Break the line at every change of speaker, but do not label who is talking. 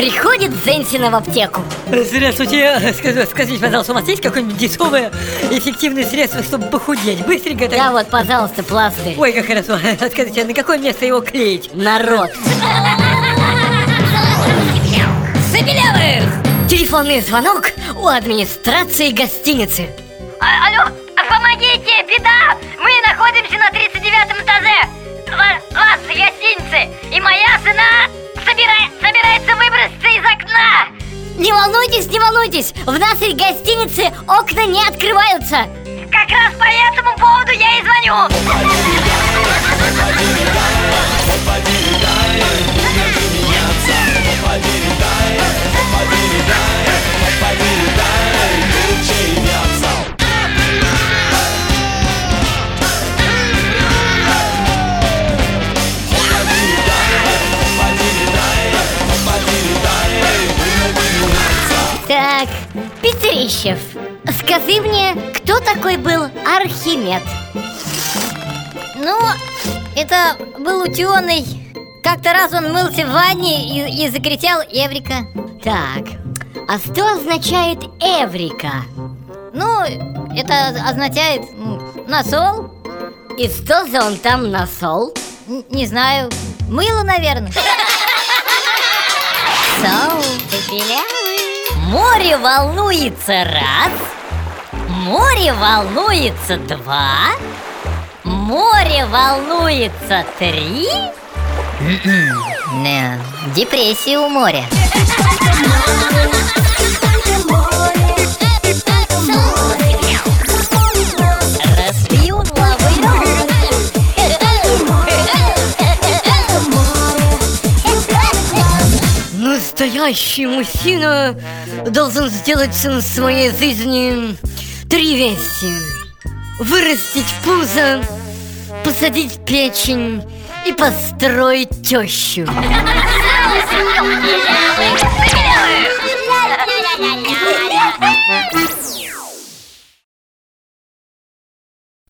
Энсина в аптеку
Здравствуйте, Скажи- скажите, пожалуйста, у вас есть какое-нибудь дешевое, эффективное средство, чтобы похудеть? Быстренько так?
Да, вот, пожалуйста, пластырь
Ой, как хорошо. Скажите, а на какое место его клеить?
Народ
Забелявых!
Телефонный звонок у администрации гостиницы
А- алло, помогите, беда! Мы находимся
волнуйтесь, В нашей гостинице окна не открываются.
Как раз по этому поводу я и звоню
Так, Петрищев Скажи мне, кто такой был Архимед?
Ну, это был ученый Как-то раз он мылся в ванне и, и закричал Эврика
Так, а что означает Эврика?
Ну, это означает насол
И что за он там насол?
Н- Не знаю, мыло, наверное
Соу, Море волнуется. Раз. Море волнуется. Два. Море волнуется. Три.
Не, депрессия у моря
настоящий мужчина должен сделать в своей жизни три вещи. Вырастить пузо, посадить печень и построить тещу. Yeah.